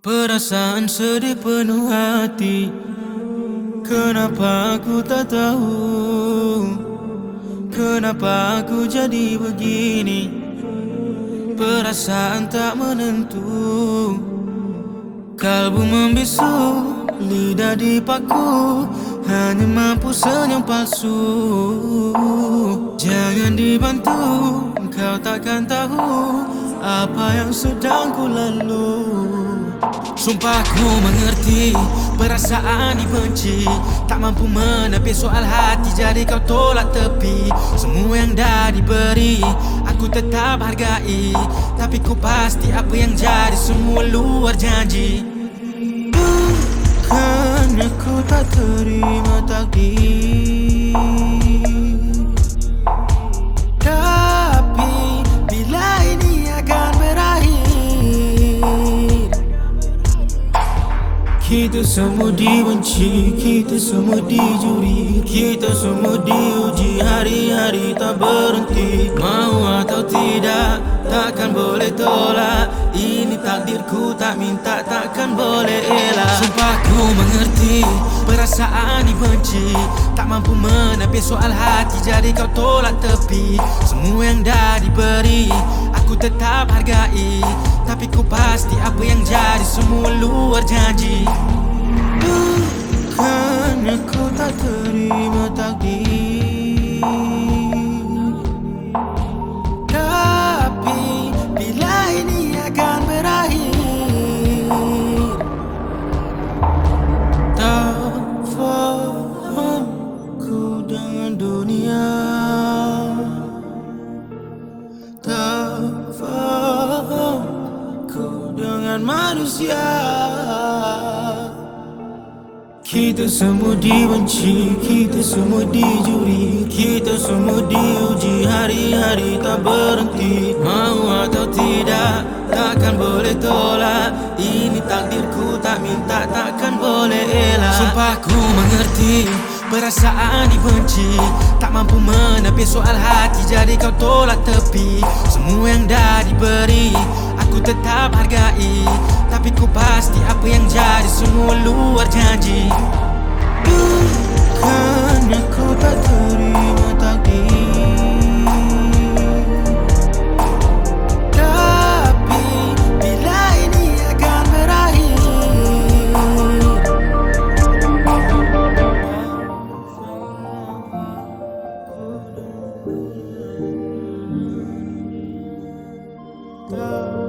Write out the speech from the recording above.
Perasaan sedih penuh hati. Kenapa aku tak tahu? Kenapa aku jadi begini? Perasaan tak menentu. Kalbu membisu Lidah dipaku. Hanya mampu senyum palsu. Jangan dibantu Kau takkan tahu Apa yang sedang ku lalu Sumpah ku mengerti Perasaan dibenci Tak mampu menepi soal hati Jadi kau tolak tepi. Semua yang dah diberi Aku tetap hargai. Tapi ku pasti apa yang jadi Semua luar janji. Bukannya ku tak terima takdir Kita semua dibenci, kita semua dijuri Kita semua diuji. Hari-hari tak berhenti Mau atau tidak, takkan boleh tolak. Ini takdirku tak minta, takkan boleh elak. Sumpah ku mengerti, perasaan dibenci Tak mampu menepi soal hati, jadi kau tolak tepi. Semua yang dah diberi, aku tetap hargai Tapi ku pasti apa yang jadi semua luar janji. Bukannya manusia. Kita semua dibenci, kita semua dijuri Kita semua diuji. Hari-hari tak berhenti Mau atau tidak, takkan boleh tolak. Ini takdirku tak minta, takkan boleh elak. Sumpah ku mengerti, perasaan dibenci Tak mampu menepi soal hati, jadi kau tolak tepi. Semua yang dah diberi, aku tetap hargai. Tapi ku pasti apa yang jadi semua luar janji. Bukannya ku tak terima takdir Tak